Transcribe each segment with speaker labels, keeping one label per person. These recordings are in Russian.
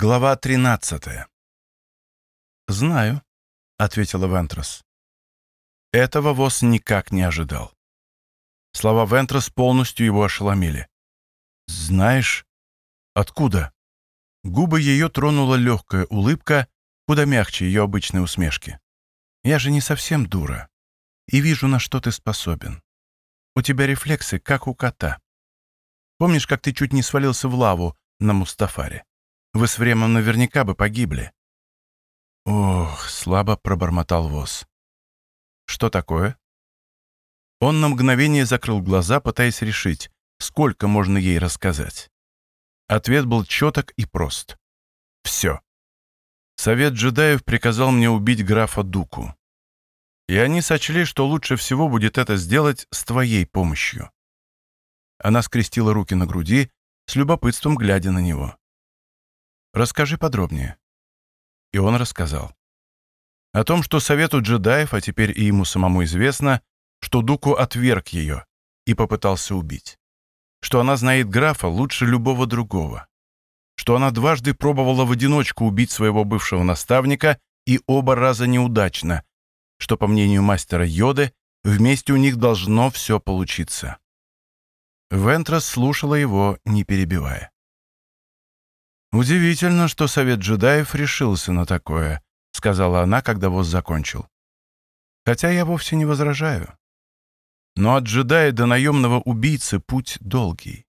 Speaker 1: Глава 13 «Знаю», — ответила Вентрос. Этого Вос никак не ожидал. Слова Вентрос полностью его ошеломили. «Знаешь? Откуда?» Губы ее тронула легкая улыбка, куда мягче ее обычной усмешки. «Я же не совсем дура. И вижу, на что ты способен. У тебя рефлексы, как у кота. Помнишь, как ты чуть не свалился в лаву на Мустафаре? Вы с Времом наверняка бы погибли». «Ох», — слабо пробормотал Воз. «Что такое?» Он на мгновение закрыл глаза, пытаясь решить, сколько можно ей рассказать. Ответ был четок и прост. «Все». Совет джедаев приказал мне убить графа Дуку. И они сочли, что лучше всего будет это сделать с твоей помощью. Она скрестила руки на груди, с любопытством глядя на него. Расскажи подробнее». И он рассказал. О том, что совету джедаев, а теперь и ему самому известно, что Дуку отверг ее и попытался убить. Что она знает графа лучше любого другого. Что она дважды пробовала в одиночку убить своего бывшего наставника и оба раза неудачно. Что, по мнению мастера Йоды, вместе у них должно все получиться. Вентрас слушала его, не перебивая. «Удивительно, что совет джедаев решился на такое», — сказала она, когда воз закончил. «Хотя я вовсе не возражаю. Но от джедая до наемного убийцы путь долгий.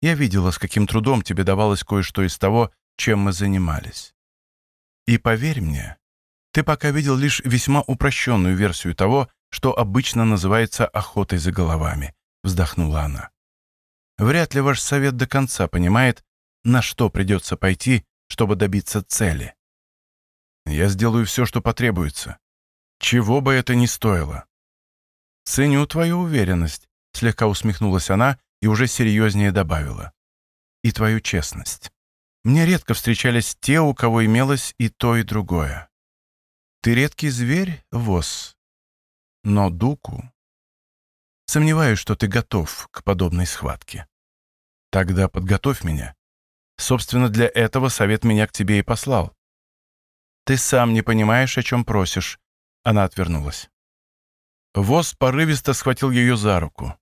Speaker 1: Я видела, с каким трудом тебе давалось кое-что из того, чем мы занимались. И поверь мне, ты пока видел лишь весьма упрощенную версию того, что обычно называется охотой за головами», — вздохнула она. «Вряд ли ваш совет до конца понимает, на что придется пойти, чтобы добиться цели. Я сделаю все, что потребуется. Чего бы это ни стоило. Ценю твою уверенность, слегка усмехнулась она и уже серьезнее добавила. И твою честность. Мне редко встречались те, у кого имелось и то, и другое. Ты редкий зверь, Вос. Но Дуку... Сомневаюсь, что ты готов к подобной схватке. Тогда подготовь меня. Собственно, для этого совет меня к тебе и послал. Ты сам не понимаешь, о чем просишь. Она отвернулась. Воз порывисто схватил ее за руку.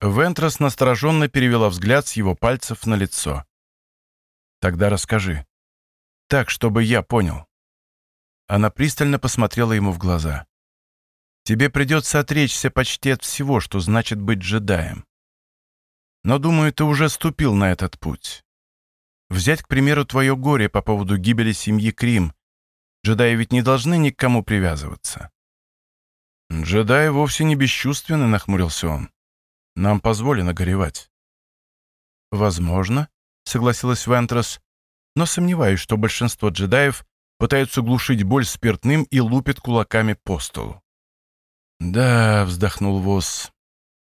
Speaker 1: Вентрос настороженно перевела взгляд с его пальцев на лицо. «Тогда расскажи. Так, чтобы я понял». Она пристально посмотрела ему в глаза. «Тебе придется отречься почти от всего, что значит быть джедаем. Но, думаю, ты уже ступил на этот путь. Взять, к примеру, твое горе по поводу гибели семьи Крим. Джедаи ведь не должны ни к кому привязываться. Джедаи вовсе не бесчувственны, нахмурился он. Нам позволено горевать. Возможно, согласилась Вентрос, но сомневаюсь, что большинство джедаев пытаются глушить боль спиртным и лупят кулаками по столу. «Да», — вздохнул Вос.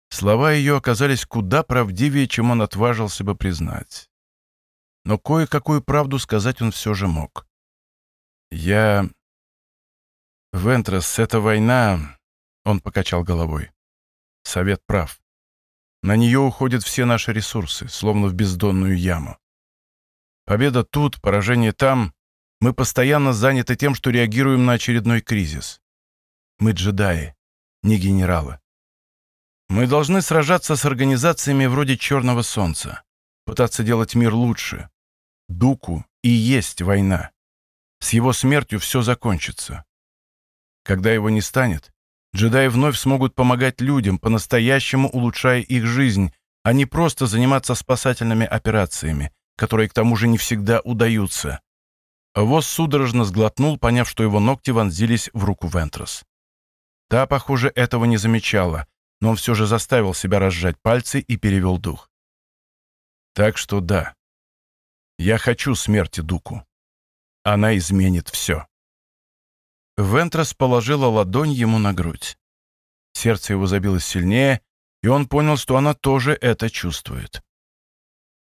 Speaker 1: Слова ее оказались куда правдивее, чем он отважился бы признать но кое-какую правду сказать он все же мог. «Я... Вентрос, эта война...» — он покачал головой. «Совет прав. На нее уходят все наши ресурсы, словно в бездонную яму. Победа тут, поражение там. Мы постоянно заняты тем, что реагируем на очередной кризис. Мы джедаи, не генералы. Мы должны сражаться с организациями вроде Черного Солнца, пытаться делать мир лучше, Дуку и есть война. С его смертью все закончится. Когда его не станет, джедаи вновь смогут помогать людям, по-настоящему улучшая их жизнь, а не просто заниматься спасательными операциями, которые к тому же не всегда удаются. Воз судорожно сглотнул, поняв, что его ногти вонзились в руку Вентрос. Та, похоже, этого не замечала, но он все же заставил себя разжать пальцы и перевел дух. Так что да, я хочу смерти Дуку. Она изменит все. Вентрас положила ладонь ему на грудь. Сердце его забилось сильнее, и он понял, что она тоже это чувствует.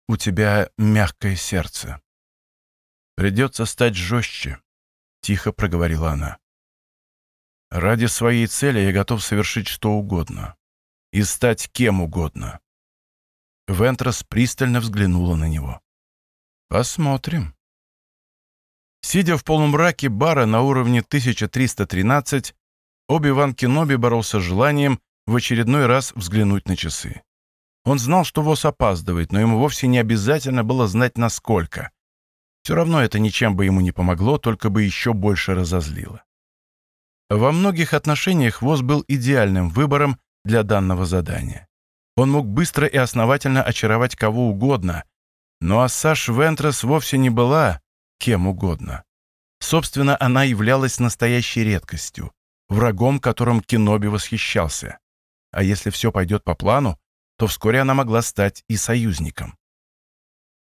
Speaker 1: «У тебя мягкое сердце. Придется стать жестче», — тихо проговорила она. «Ради своей цели я готов совершить что угодно. И стать кем угодно». Вентрас пристально взглянула на него. «Посмотрим», Сидя в полумраке бара на уровне 1313, Оби-Ван Кеноби боролся с желанием в очередной раз взглянуть на часы. Он знал, что ВОЗ опаздывает, но ему вовсе не обязательно было знать, насколько. Все равно это ничем бы ему не помогло, только бы еще больше разозлило. Во многих отношениях ВОЗ был идеальным выбором для данного задания. Он мог быстро и основательно очаровать кого угодно, но Ассаш Вентрес вовсе не была кем угодно. Собственно, она являлась настоящей редкостью, врагом, которым Киноби восхищался. А если все пойдет по плану, то вскоре она могла стать и союзником.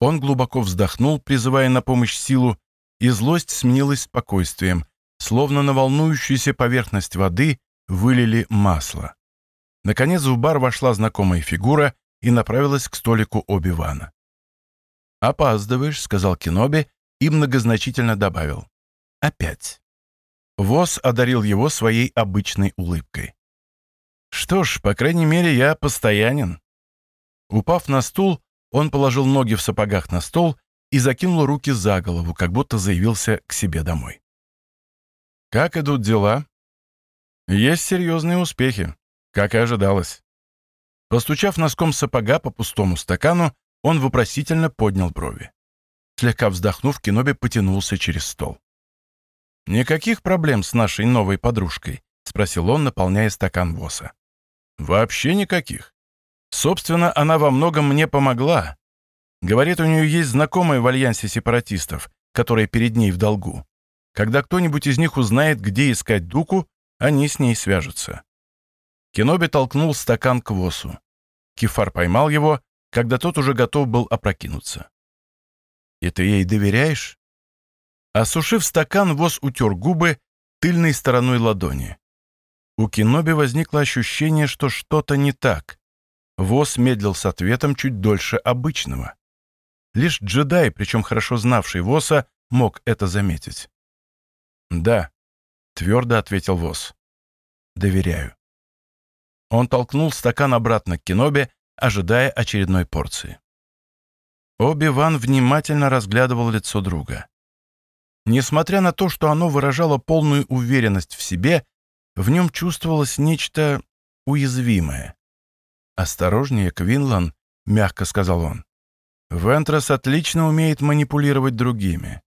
Speaker 1: Он глубоко вздохнул, призывая на помощь силу, и злость сменилась спокойствием, словно на волнующуюся поверхность воды вылили масло. Наконец в бар вошла знакомая фигура и направилась к столику Оби-Вана. «Опаздываешь», — сказал Киноби и многозначительно добавил. «Опять». Воз одарил его своей обычной улыбкой. «Что ж, по крайней мере, я постоянен». Упав на стул, он положил ноги в сапогах на стол и закинул руки за голову, как будто заявился к себе домой. «Как идут дела?» «Есть серьезные успехи, как и ожидалось». Постучав носком сапога по пустому стакану, он вопросительно поднял брови. Слегка вздохнув, Киноби потянулся через стол. «Никаких проблем с нашей новой подружкой?» — спросил он, наполняя стакан Воса. «Вообще никаких. Собственно, она во многом мне помогла. Говорит, у нее есть знакомые в альянсе сепаратистов, которые перед ней в долгу. Когда кто-нибудь из них узнает, где искать Дуку, они с ней свяжутся. Кеноби толкнул стакан к Восу. Кефар поймал его, когда тот уже готов был опрокинуться. «И ты ей доверяешь?» Осушив стакан, Вос утер губы тыльной стороной ладони. У Кеноби возникло ощущение, что что-то не так. Вос медлил с ответом чуть дольше обычного. Лишь джедай, причем хорошо знавший Воса, мог это заметить. «Да», — твердо ответил Вос. «Доверяю». Он толкнул стакан обратно к Кенобе, ожидая очередной порции. Оби-Ван внимательно разглядывал лицо друга. Несмотря на то, что оно выражало полную уверенность в себе, в нем чувствовалось нечто уязвимое. «Осторожнее, Квинлан», — мягко сказал он. «Вентрос отлично умеет манипулировать другими.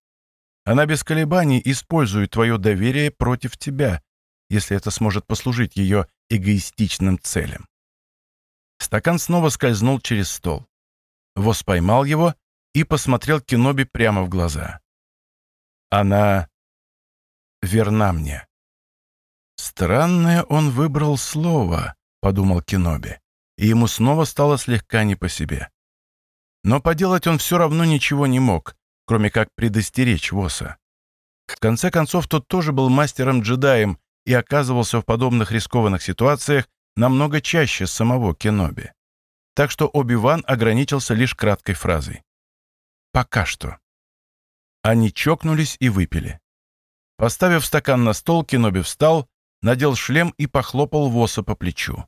Speaker 1: Она без колебаний использует твое доверие против тебя, если это сможет послужить ее эгоистичным целям». Стакан снова скользнул через стол. Вос поймал его и посмотрел Киноби прямо в глаза. «Она верна мне». «Странное он выбрал слово», — подумал Киноби и ему снова стало слегка не по себе. Но поделать он все равно ничего не мог, кроме как предостеречь Воса. В конце концов, тот тоже был мастером-джедаем и оказывался в подобных рискованных ситуациях намного чаще самого Кеноби. Так что Оби-Ван ограничился лишь краткой фразой. «Пока что». Они чокнулись и выпили. Поставив стакан на стол, Кеноби встал, надел шлем и похлопал Воса по плечу.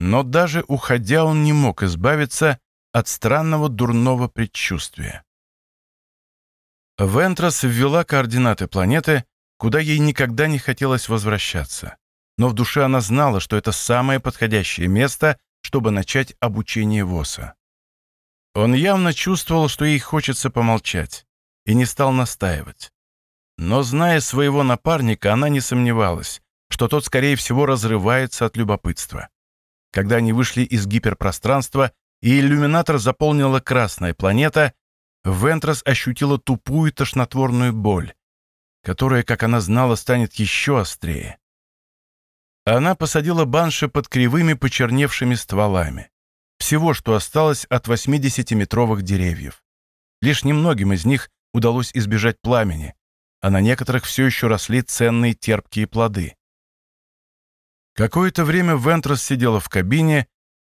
Speaker 1: Но даже уходя он не мог избавиться от странного дурного предчувствия. Вентрос ввела координаты планеты, куда ей никогда не хотелось возвращаться. Но в душе она знала, что это самое подходящее место, чтобы начать обучение ВОСа. Он явно чувствовал, что ей хочется помолчать, и не стал настаивать. Но, зная своего напарника, она не сомневалась, что тот, скорее всего, разрывается от любопытства. Когда они вышли из гиперпространства, и иллюминатор заполнила красная планета, Вентрос ощутила тупую тошнотворную боль, которая, как она знала, станет еще острее. Она посадила банши под кривыми почерневшими стволами. Всего, что осталось от 80-метровых деревьев. Лишь немногим из них удалось избежать пламени, а на некоторых все еще росли ценные терпкие плоды. Какое-то время Вентрос сидела в кабине,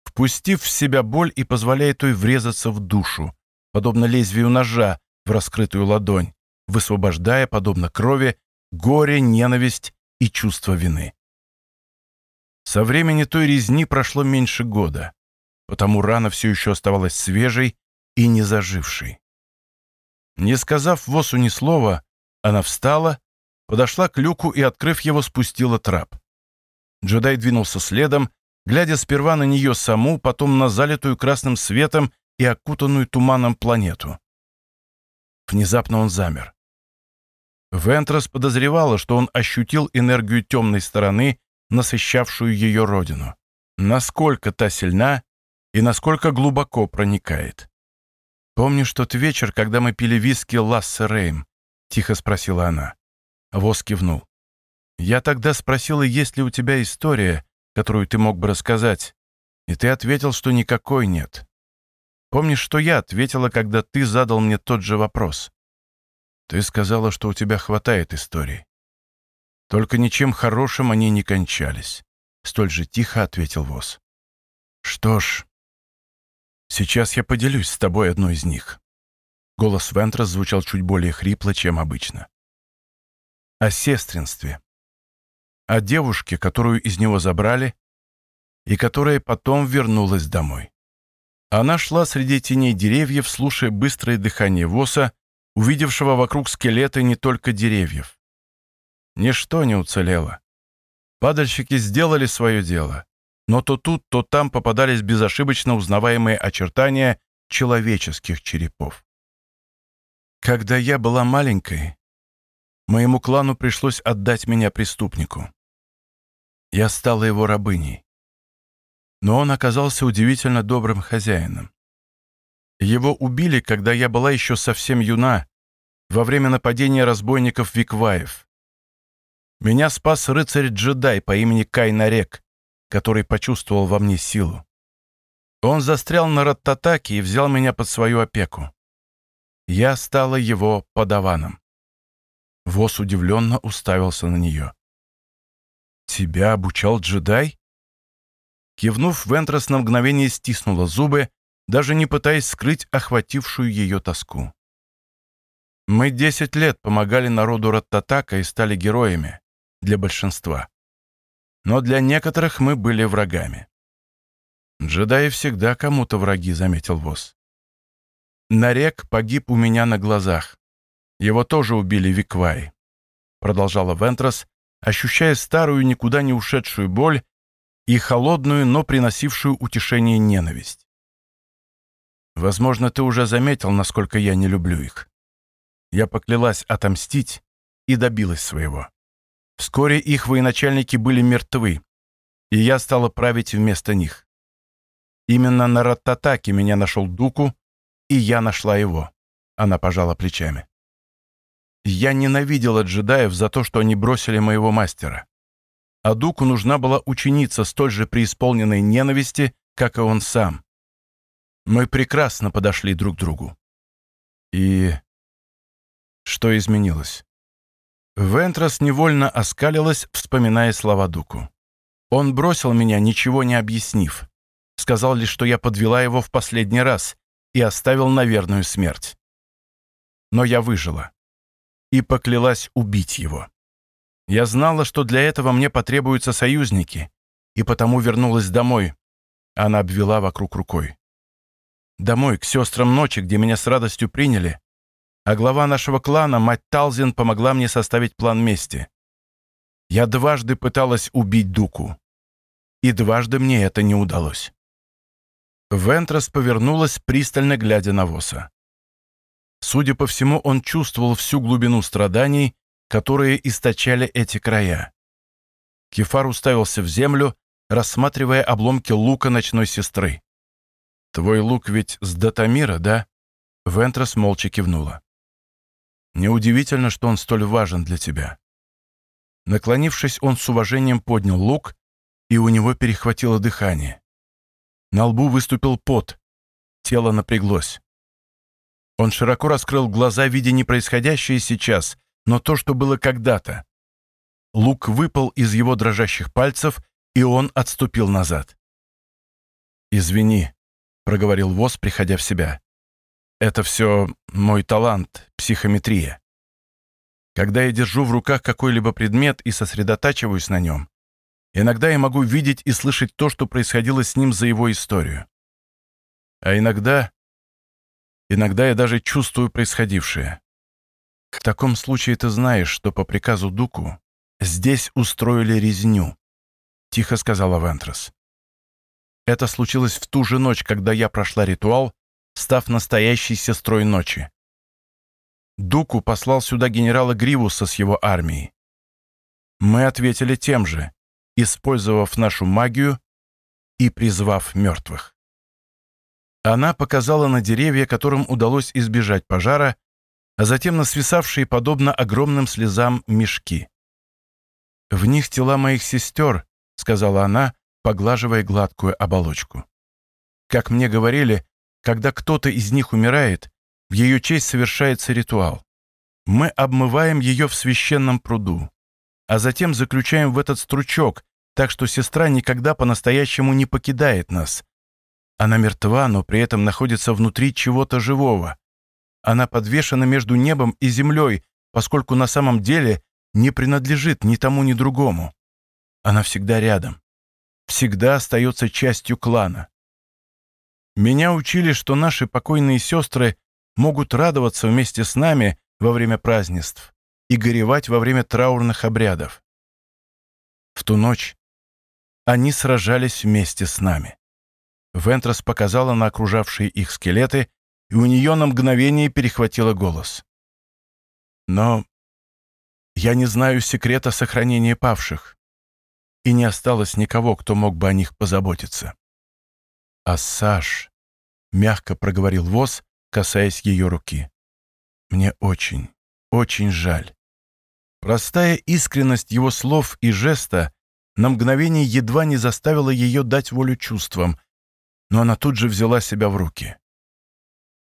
Speaker 1: впустив в себя боль и позволяя той врезаться в душу, подобно лезвию ножа в раскрытую ладонь, высвобождая, подобно крови, горе, ненависть и чувство вины. Со времени той резни прошло меньше года, потому рана все еще оставалась свежей и не зажившей. Не сказав Восу ни слова, она встала, подошла к люку и, открыв его, спустила трап. Джедай двинулся следом, глядя сперва на нее саму, потом на залитую красным светом и окутанную туманом планету. Внезапно он замер. Вентрос подозревала, что он ощутил энергию темной стороны, насыщавшую ее родину. Насколько та сильна и насколько глубоко проникает. «Помнишь тот вечер, когда мы пили виски Лассе Рейм?» — тихо спросила она. Вос кивнул. «Я тогда спросила, есть ли у тебя история, которую ты мог бы рассказать, и ты ответил, что никакой нет. Помнишь, что я ответила, когда ты задал мне тот же вопрос? Ты сказала, что у тебя хватает историй. Только ничем хорошим они не кончались. Столь же тихо ответил Воз. Что ж, сейчас я поделюсь с тобой одной из них. Голос Вентрас звучал чуть более хрипло, чем обычно. О сестринстве. О девушке, которую из него забрали, и которая потом вернулась домой. Она шла среди теней деревьев, слушая быстрое дыхание Воса, увидевшего вокруг скелеты не только деревьев. Ничто не уцелело. Падальщики сделали свое дело, но то тут, то там попадались безошибочно узнаваемые очертания человеческих черепов. Когда я была маленькой, моему клану пришлось отдать меня преступнику. Я стала его рабыней. Но он оказался удивительно добрым хозяином. Его убили, когда я была еще совсем юна, во время нападения разбойников Викваев. Меня спас рыцарь-джедай по имени Кайнарек, который почувствовал во мне силу. Он застрял на Раттатаке и взял меня под свою опеку. Я стала его подаваном. Вос удивленно уставился на нее. «Тебя обучал джедай?» Кивнув, Вентрос на мгновение стиснула зубы, даже не пытаясь скрыть охватившую ее тоску. Мы десять лет помогали народу Раттатака и стали героями для большинства. Но для некоторых мы были врагами. Джедаи всегда кому-то враги, заметил Вос. Нарек погиб у меня на глазах. Его тоже убили Виквай. Продолжала Вентрос, ощущая старую, никуда не ушедшую боль и холодную, но приносившую утешение ненависть. Возможно, ты уже заметил, насколько я не люблю их. Я поклялась отомстить и добилась своего. Вскоре их военачальники были мертвы, и я стала править вместо них. Именно на Раттатаке меня нашел Дуку, и я нашла его. Она пожала плечами. Я ненавидела джедаев за то, что они бросили моего мастера. А Дуку нужна была ученица столь же преисполненной ненависти, как и он сам. Мы прекрасно подошли друг к другу. И что изменилось? Вентрас невольно оскалилась, вспоминая слова Дуку. Он бросил меня, ничего не объяснив. Сказал лишь, что я подвела его в последний раз и оставил на верную смерть. Но я выжила. И поклялась убить его. Я знала, что для этого мне потребуются союзники, и потому вернулась домой. Она обвела вокруг рукой. Домой, к сестрам ночи, где меня с радостью приняли, а глава нашего клана, мать Талзин, помогла мне составить план мести. Я дважды пыталась убить Дуку. И дважды мне это не удалось. Вентрас повернулась, пристально глядя на Воса. Судя по всему, он чувствовал всю глубину страданий, которые источали эти края. Кефар уставился в землю, рассматривая обломки лука ночной сестры. «Твой лук ведь с Датамира, да?» Вентрас молча кивнула. Неудивительно, что он столь важен для тебя. Наклонившись, он с уважением поднял лук, и у него перехватило дыхание. На лбу выступил пот, тело напряглось. Он широко раскрыл глаза, видя не происходящее сейчас, но то, что было когда-то. Лук выпал из его дрожащих пальцев, и он отступил назад. «Извини», — проговорил Воз, приходя в себя. Это все мой талант, психометрия. Когда я держу в руках какой-либо предмет и сосредотачиваюсь на нем, иногда я могу видеть и слышать то, что происходило с ним за его историю. А иногда Иногда я даже чувствую происходившее. В таком случае ты знаешь, что по приказу Дуку здесь устроили резню, тихо сказала Вентрес. Это случилось в ту же ночь, когда я прошла ритуал, став настоящей сестрой ночи. Дуку послал сюда генерала Гривуса с его армией. Мы ответили тем же, использовав нашу магию и призвав мертвых. Она показала на деревья, которым удалось избежать пожара, а затем на свисавшие, подобно огромным слезам, мешки. «В них тела моих сестер», — сказала она, поглаживая гладкую оболочку. «Как мне говорили, когда кто-то из них умирает, в ее честь совершается ритуал. Мы обмываем ее в священном пруду а затем заключаем в этот стручок, так что сестра никогда по-настоящему не покидает нас. Она мертва, но при этом находится внутри чего-то живого. Она подвешена между небом и землей, поскольку на самом деле не принадлежит ни тому, ни другому. Она всегда рядом. Всегда остается частью клана. Меня учили, что наши покойные сестры могут радоваться вместе с нами во время празднеств, и горевать во время траурных обрядов. В ту ночь они сражались вместе с нами. Вентрос показала на окружавшие их скелеты, и у нее на мгновение перехватило голос. Но я не знаю секрета сохранения павших, и не осталось никого, кто мог бы о них позаботиться. А Саш, мягко проговорил Воз, касаясь ее руки. Мне очень, очень жаль. Простая искренность его слов и жеста на мгновение едва не заставила ее дать волю чувствам, но она тут же взяла себя в руки.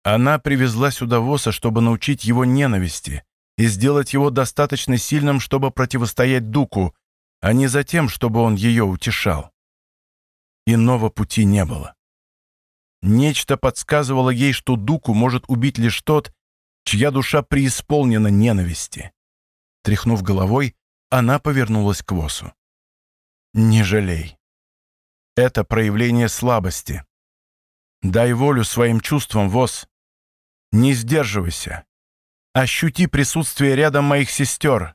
Speaker 1: Она привезла сюда Воса, чтобы научить его ненависти и сделать его достаточно сильным, чтобы противостоять Дуку, а не за тем, чтобы он ее утешал. Иного пути не было. Нечто подсказывало ей, что Дуку может убить лишь тот, чья душа преисполнена ненависти. Тряхнув головой, она повернулась к Восу. «Не жалей. Это проявление слабости. Дай волю своим чувствам, Вос. Не сдерживайся. Ощути присутствие рядом моих сестер,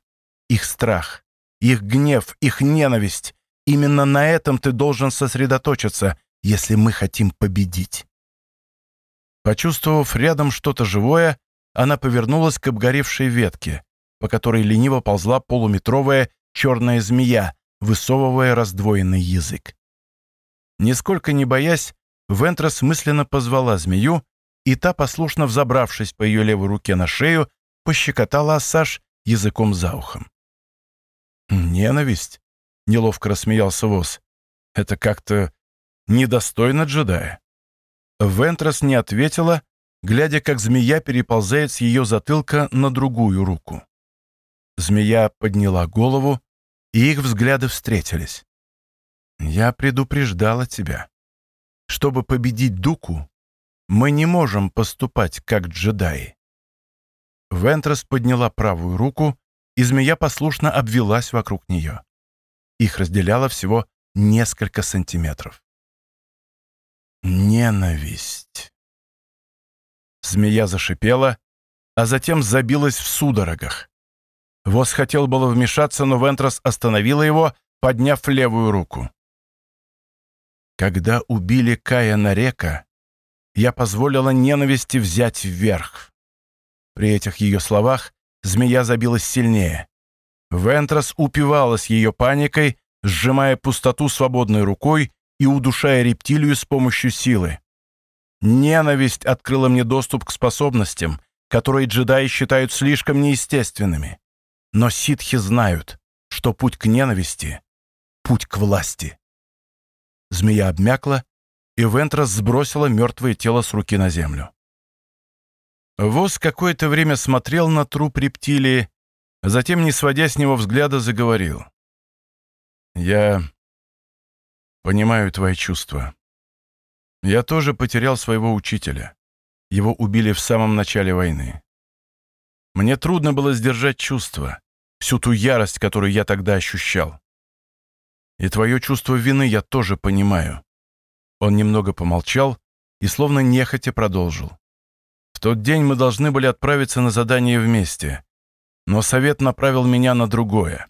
Speaker 1: их страх, их гнев, их ненависть. Именно на этом ты должен сосредоточиться, если мы хотим победить». Почувствовав рядом что-то живое, она повернулась к обгоревшей ветке по которой лениво ползла полуметровая черная змея, высовывая раздвоенный язык. Нисколько не боясь, Вентрос мысленно позвала змею, и та, послушно взобравшись по ее левой руке на шею, пощекотала Ассаж языком за ухом. «Ненависть?» — неловко рассмеялся Воз. «Это как-то недостойно джедая». Вентрос не ответила, глядя, как змея переползает с ее затылка на другую руку. Змея подняла голову, и их взгляды встретились. «Я предупреждала тебя. Чтобы победить Дуку, мы не можем поступать как джедаи». Вентрес подняла правую руку, и змея послушно обвелась вокруг нее. Их разделяло всего несколько сантиметров. Ненависть. Змея зашипела, а затем забилась в судорогах. Вос хотел было вмешаться, но Вентрос остановила его, подняв левую руку. «Когда убили Кая Нарека, я позволила ненависти взять вверх». При этих ее словах змея забилась сильнее. Вентрос упивалась ее паникой, сжимая пустоту свободной рукой и удушая рептилию с помощью силы. Ненависть открыла мне доступ к способностям, которые джедаи считают слишком неестественными. Но ситхи знают, что путь к ненависти — путь к власти. Змея обмякла, и Вентрас сбросила мертвое тело с руки на землю. Воз какое-то время смотрел на труп рептилии, затем, не сводя с него взгляда, заговорил. «Я понимаю твои чувства. Я тоже потерял своего учителя. Его убили в самом начале войны. Мне трудно было сдержать чувства, всю ту ярость, которую я тогда ощущал. И твое чувство вины я тоже понимаю. Он немного помолчал и словно нехотя продолжил. В тот день мы должны были отправиться на задание вместе, но совет направил меня на другое.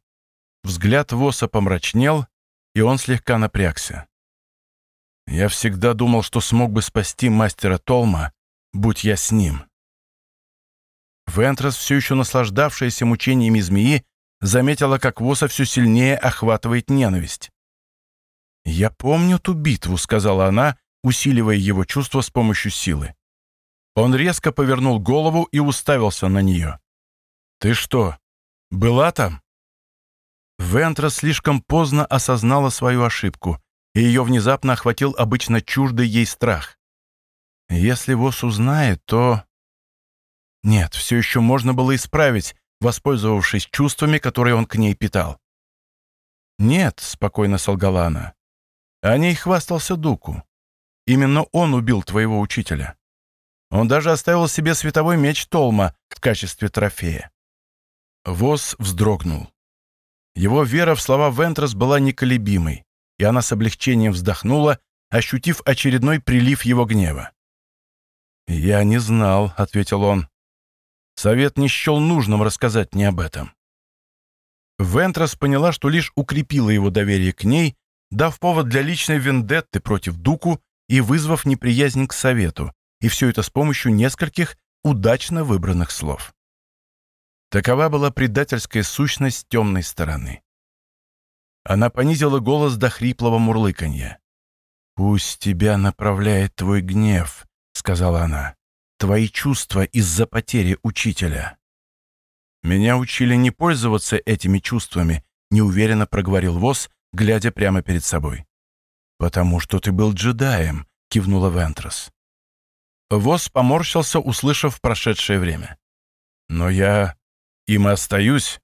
Speaker 1: Взгляд Воса помрачнел, и он слегка напрягся. Я всегда думал, что смог бы спасти мастера Толма, будь я с ним. Вентрас, все еще наслаждавшаяся мучениями змеи, заметила, как Воса все сильнее охватывает ненависть. «Я помню ту битву», — сказала она, усиливая его чувство с помощью силы. Он резко повернул голову и уставился на нее. «Ты что, была там?» Вентра слишком поздно осознала свою ошибку, и ее внезапно охватил обычно чуждый ей страх. Если Вос узнает, то... Нет, все еще можно было исправить, воспользовавшись чувствами, которые он к ней питал. «Нет», — спокойно солгала она. О ней хвастался Дуку. Именно он убил твоего учителя. Он даже оставил себе световой меч Толма в качестве трофея. Воз вздрогнул. Его вера в слова Вентрос была неколебимой, и она с облегчением вздохнула, ощутив очередной прилив его гнева. «Я не знал», — ответил он. Совет не счел нужным рассказать мне об этом. Вентрос поняла, что лишь укрепила его доверие к ней, дав повод для личной вендетты против Дуку и вызвав неприязнь к Совету, и все это с помощью нескольких удачно выбранных слов. Такова была предательская сущность темной стороны. Она понизила голос до хриплого мурлыканья. «Пусть тебя направляет твой гнев», — сказала она твои чувства из-за потери учителя». «Меня учили не пользоваться этими чувствами», — неуверенно проговорил Вос, глядя прямо перед собой. «Потому что ты был джедаем», — кивнула Вентрос. Вос поморщился, услышав прошедшее время. «Но я им остаюсь».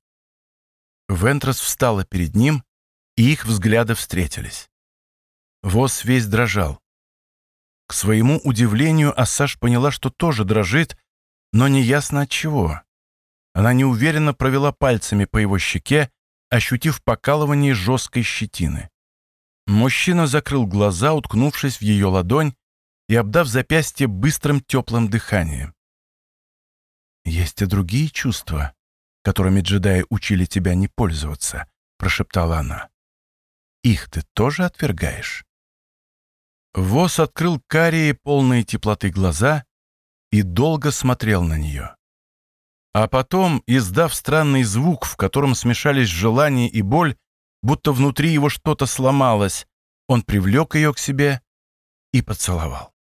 Speaker 1: Вентрос встала перед ним, и их взгляды встретились. Вос весь дрожал. К своему удивлению, Ассаж поняла, что тоже дрожит, но неясно от чего. Она неуверенно провела пальцами по его щеке, ощутив покалывание жесткой щетины. Мужчина закрыл глаза, уткнувшись в ее ладонь и обдав запястье быстрым теплым дыханием. «Есть и другие чувства, которыми джедаи учили тебя не пользоваться», — прошептала она. «Их ты тоже отвергаешь?» Вос открыл карие, полные теплоты глаза и долго смотрел на нее. А потом, издав странный звук, в котором смешались желание и боль, будто внутри его что-то сломалось, он привлек ее к себе и поцеловал.